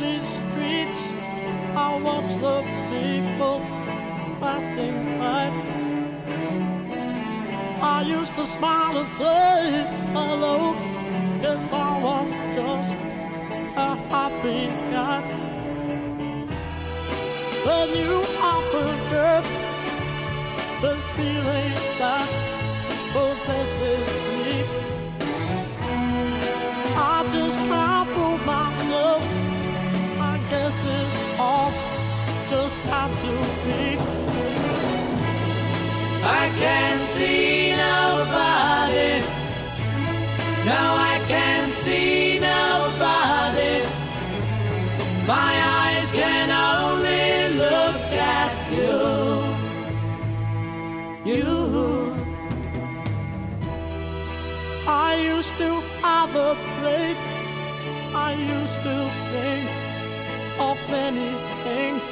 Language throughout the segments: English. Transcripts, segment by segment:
these streets, I watch the people passing by. I used to smile and say hello if I was just a happy guy. Then you offered this feeling that Guess all just had to be. I can't see nobody. No, I can't see nobody. My eyes can only look at you. You. I used to have a break. I used to think of many things.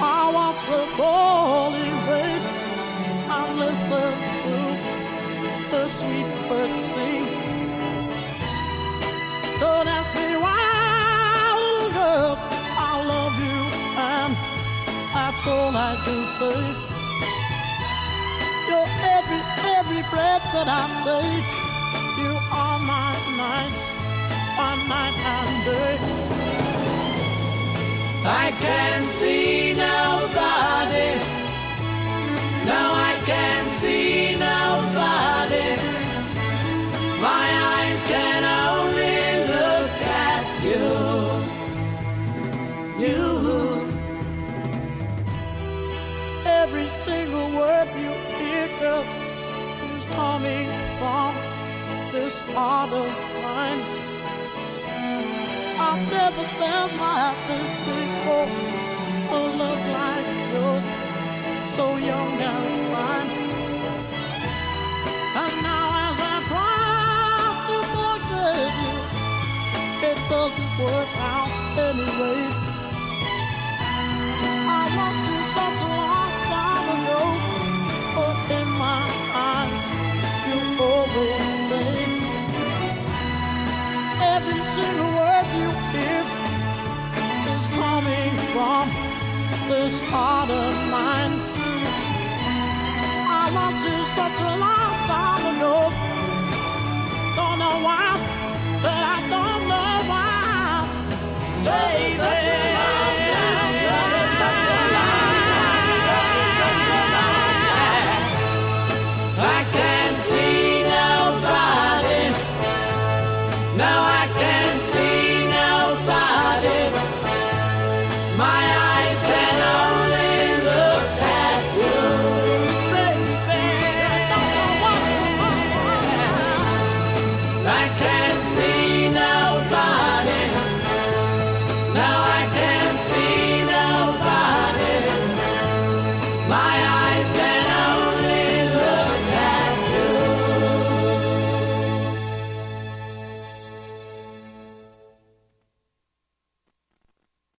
I watch the falling rain I listen to the sweet birds sing. Don't ask me why, oh, little girl, I love you, and that's all I can say. You're every, every breath that I take. You are my nights, my night and day. I can't see nobody. No, I can't see nobody. My eyes can only look at you. You. Every single word you hear, girl, is coming from this heart of mine. I've never felt like this before. A love like yours, so young and. And now as I try to you, it doesn't work out anyway. I lost you a long Every single you hear is coming from this heart of mine. I loved you such a long time ago. Don't know why, say I don't know why. Baby. I can't see nobody. No, I I can't